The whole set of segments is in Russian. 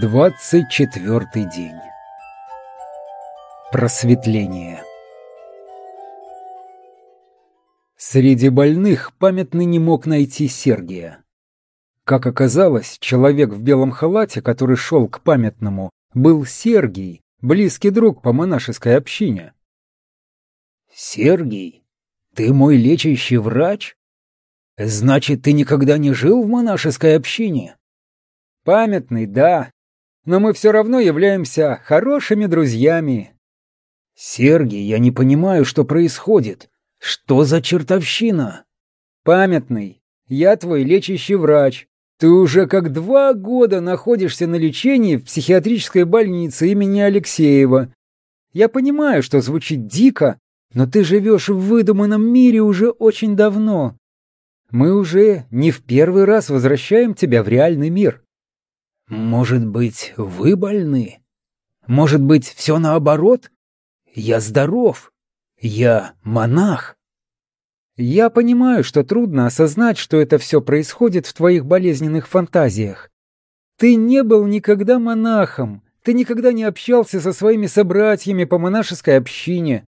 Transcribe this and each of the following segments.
Двадцать четвертый день. Просветление. Среди больных памятный не мог найти Сергия. Как оказалось, человек в белом халате, который шел к памятному, был Сергий, близкий друг по монашеской общине. «Сергий, ты мой лечащий врач? Значит, ты никогда не жил в монашеской общине?» Памятный, да, но мы все равно являемся хорошими друзьями. Сергей, я не понимаю, что происходит. Что за чертовщина? Памятный, я твой лечащий врач. Ты уже как два года находишься на лечении в психиатрической больнице имени Алексеева. Я понимаю, что звучит дико, но ты живешь в выдуманном мире уже очень давно. Мы уже не в первый раз возвращаем тебя в реальный мир. Может быть, вы больны? Может быть, все наоборот? Я здоров. Я монах. Я понимаю, что трудно осознать, что это все происходит в твоих болезненных фантазиях. Ты не был никогда монахом, ты никогда не общался со своими собратьями по монашеской общине,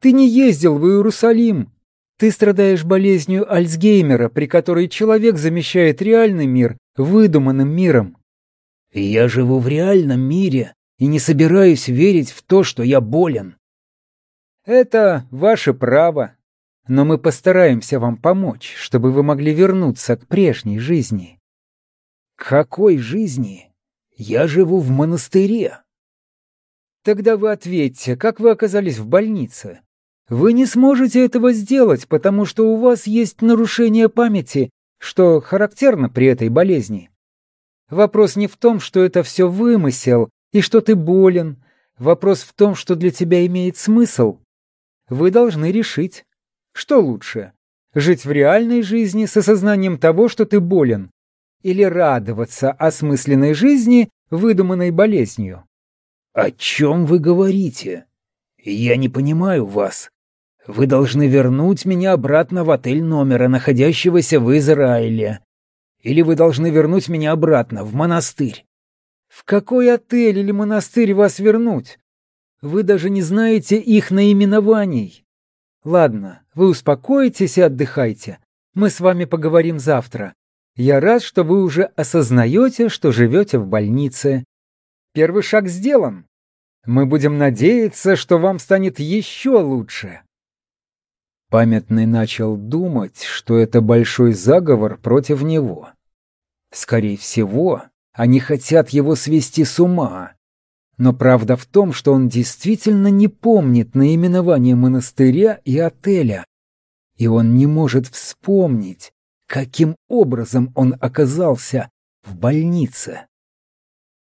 ты не ездил в Иерусалим. Ты страдаешь болезнью Альцгеймера, при которой человек замещает реальный мир выдуманным миром. Я живу в реальном мире и не собираюсь верить в то, что я болен. Это ваше право, но мы постараемся вам помочь, чтобы вы могли вернуться к прежней жизни. Какой жизни? Я живу в монастыре. Тогда вы ответьте, как вы оказались в больнице? Вы не сможете этого сделать, потому что у вас есть нарушение памяти, что характерно при этой болезни. Вопрос не в том, что это все вымысел и что ты болен. Вопрос в том, что для тебя имеет смысл. Вы должны решить, что лучше — жить в реальной жизни с осознанием того, что ты болен, или радоваться осмысленной жизни, выдуманной болезнью. «О чем вы говорите? Я не понимаю вас. Вы должны вернуть меня обратно в отель номера, находящегося в Израиле, или вы должны вернуть меня обратно, в монастырь. В какой отель или монастырь вас вернуть? Вы даже не знаете их наименований. Ладно, вы успокойтесь и отдыхайте. Мы с вами поговорим завтра. Я рад, что вы уже осознаете, что живете в больнице. Первый шаг сделан. Мы будем надеяться, что вам станет еще лучше. Памятный начал думать, что это большой заговор против него. Скорее всего, они хотят его свести с ума. Но правда в том, что он действительно не помнит наименование монастыря и отеля. И он не может вспомнить, каким образом он оказался в больнице.